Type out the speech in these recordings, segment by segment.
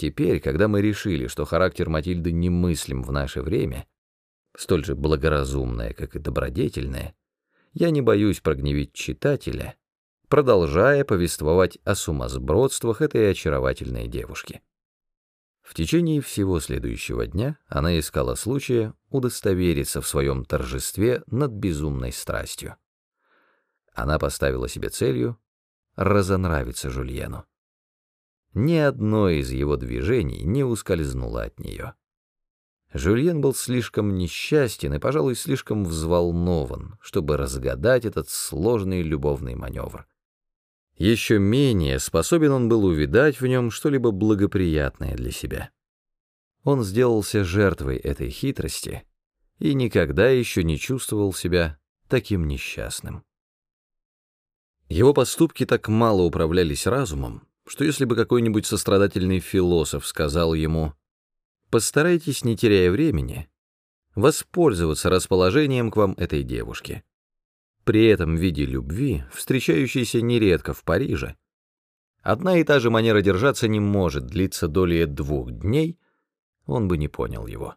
Теперь, когда мы решили, что характер Матильды немыслим в наше время, столь же благоразумное, как и добродетельное, я не боюсь прогневить читателя, продолжая повествовать о сумасбродствах этой очаровательной девушки. В течение всего следующего дня она искала случая удостовериться в своем торжестве над безумной страстью. Она поставила себе целью разонравиться Жульену. Ни одно из его движений не ускользнуло от нее. Жюльен был слишком несчастен и, пожалуй, слишком взволнован, чтобы разгадать этот сложный любовный маневр. Еще менее способен он был увидать в нем что-либо благоприятное для себя. Он сделался жертвой этой хитрости и никогда еще не чувствовал себя таким несчастным. Его поступки так мало управлялись разумом, что если бы какой-нибудь сострадательный философ сказал ему «постарайтесь, не теряя времени, воспользоваться расположением к вам этой девушки», при этом виде любви, встречающейся нередко в Париже, одна и та же манера держаться не может длиться долее двух дней, он бы не понял его.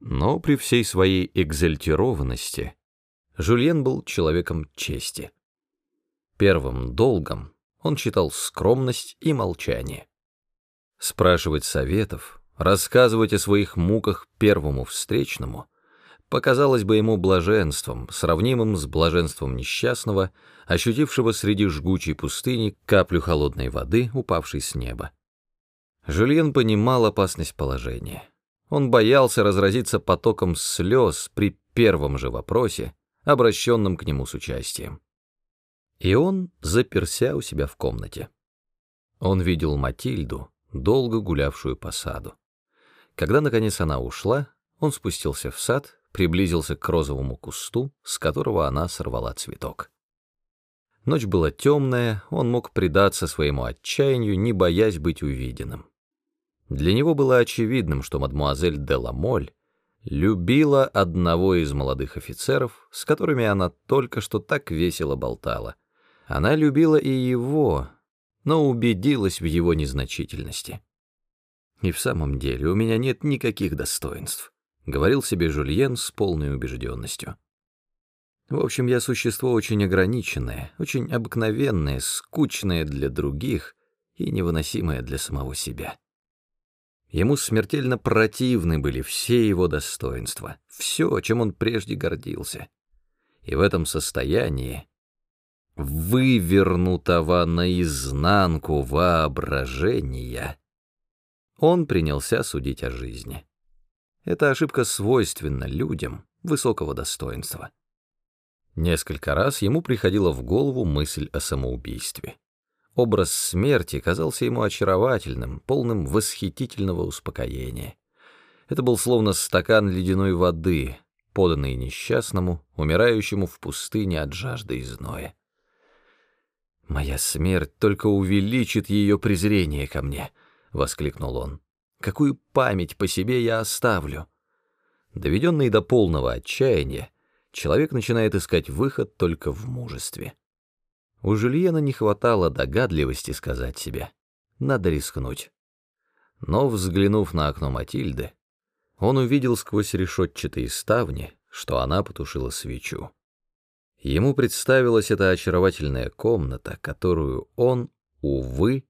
Но при всей своей экзальтированности Жульен был человеком чести. Первым долгом он считал скромность и молчание. Спрашивать советов, рассказывать о своих муках первому встречному — показалось бы ему блаженством, сравнимым с блаженством несчастного, ощутившего среди жгучей пустыни каплю холодной воды, упавшей с неба. Жюльен понимал опасность положения. Он боялся разразиться потоком слез при первом же вопросе, обращенном к нему с участием. И он заперся у себя в комнате. Он видел Матильду, долго гулявшую по саду. Когда, наконец, она ушла, он спустился в сад, приблизился к розовому кусту, с которого она сорвала цветок. Ночь была темная, он мог предаться своему отчаянию, не боясь быть увиденным. Для него было очевидным, что мадмуазель де Ламоль любила одного из молодых офицеров, с которыми она только что так весело болтала. Она любила и его, но убедилась в его незначительности. И в самом деле у меня нет никаких достоинств. — говорил себе Жульен с полной убежденностью. В общем, я существо очень ограниченное, очень обыкновенное, скучное для других и невыносимое для самого себя. Ему смертельно противны были все его достоинства, все, чем он прежде гордился. И в этом состоянии, вывернутого наизнанку воображения, он принялся судить о жизни. Эта ошибка свойственна людям высокого достоинства. Несколько раз ему приходила в голову мысль о самоубийстве. Образ смерти казался ему очаровательным, полным восхитительного успокоения. Это был словно стакан ледяной воды, поданный несчастному, умирающему в пустыне от жажды и зноя. «Моя смерть только увеличит ее презрение ко мне», — воскликнул он. Какую память по себе я оставлю? Доведенный до полного отчаяния, человек начинает искать выход только в мужестве. У Жюльена не хватало догадливости сказать себе «надо рискнуть». Но, взглянув на окно Матильды, он увидел сквозь решетчатые ставни, что она потушила свечу. Ему представилась эта очаровательная комната, которую он, увы,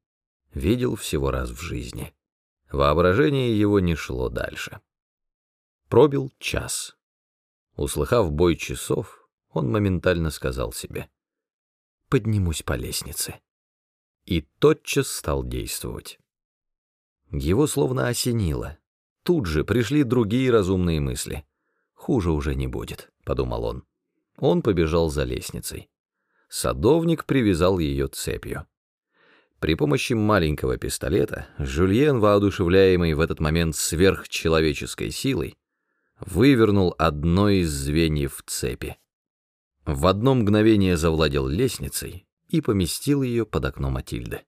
видел всего раз в жизни. Воображение его не шло дальше. Пробил час. Услыхав бой часов, он моментально сказал себе «Поднимусь по лестнице». И тотчас стал действовать. Его словно осенило. Тут же пришли другие разумные мысли. «Хуже уже не будет», — подумал он. Он побежал за лестницей. Садовник привязал ее цепью. При помощи маленького пистолета Жюльен, воодушевляемый в этот момент сверхчеловеческой силой, вывернул одно из звеньев цепи. В одно мгновение завладел лестницей и поместил ее под окно Матильды.